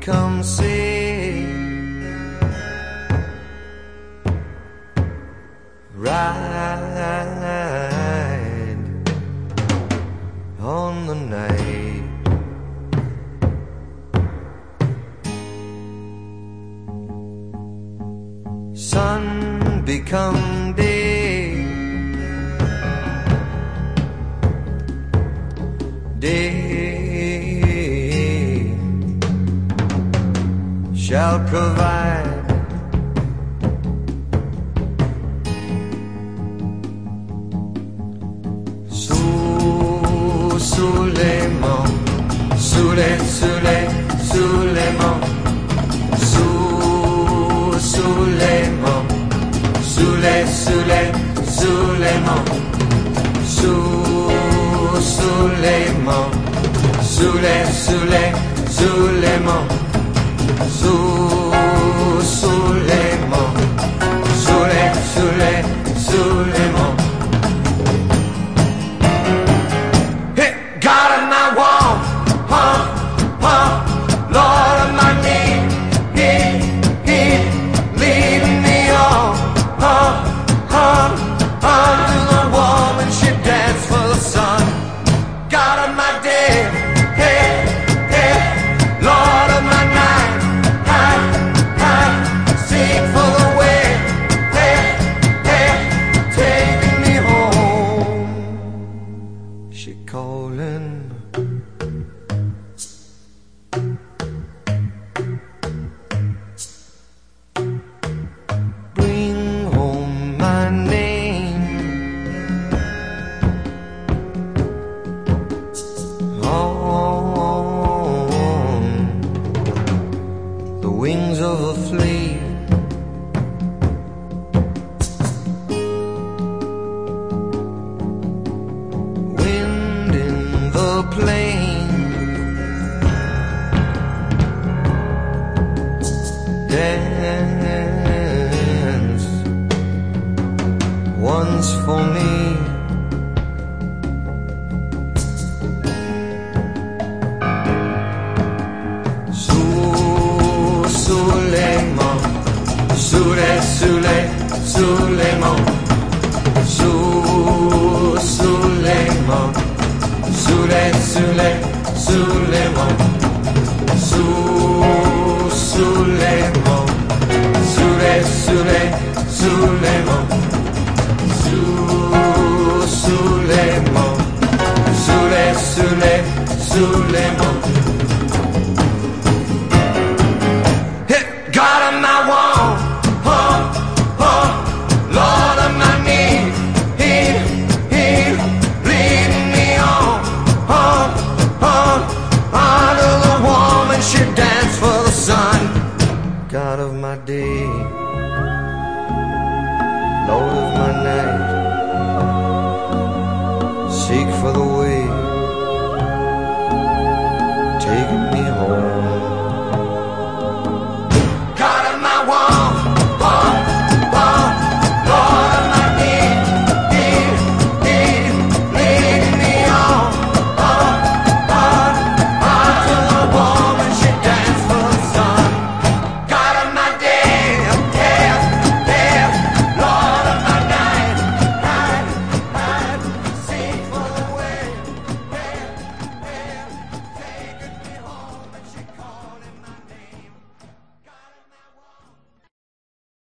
come see. Ride on the night. Sun become day. Day. shall provide. Su, Suleiman, Sule, Sule, Suleiman, Su, Suleiman, Sule, Sule, Suleiman, Su, Suleiman, Sule, Sule, Suleiman. Suleiman, Suleiman, Suleiman. of a flea. Wind in the plain. Dance once for me. sulle, sulle mo, su, sulle mo, sulle, sulle, sulle mo, su, sulle mo, sulle, sulle, sulle mo, su, sulle mo, sulle, sulle, sulle mo.